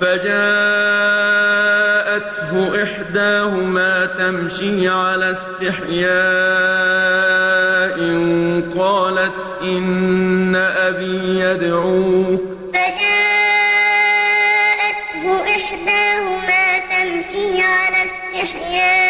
فجاءته إحداهما تمشي على استحياء قالت إن أبي يدعوك. فجاءته إحداهما تمشي على استحياء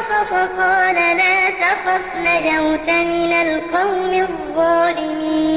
فخسف قال لا تخف نجوت من القوم الظالمين.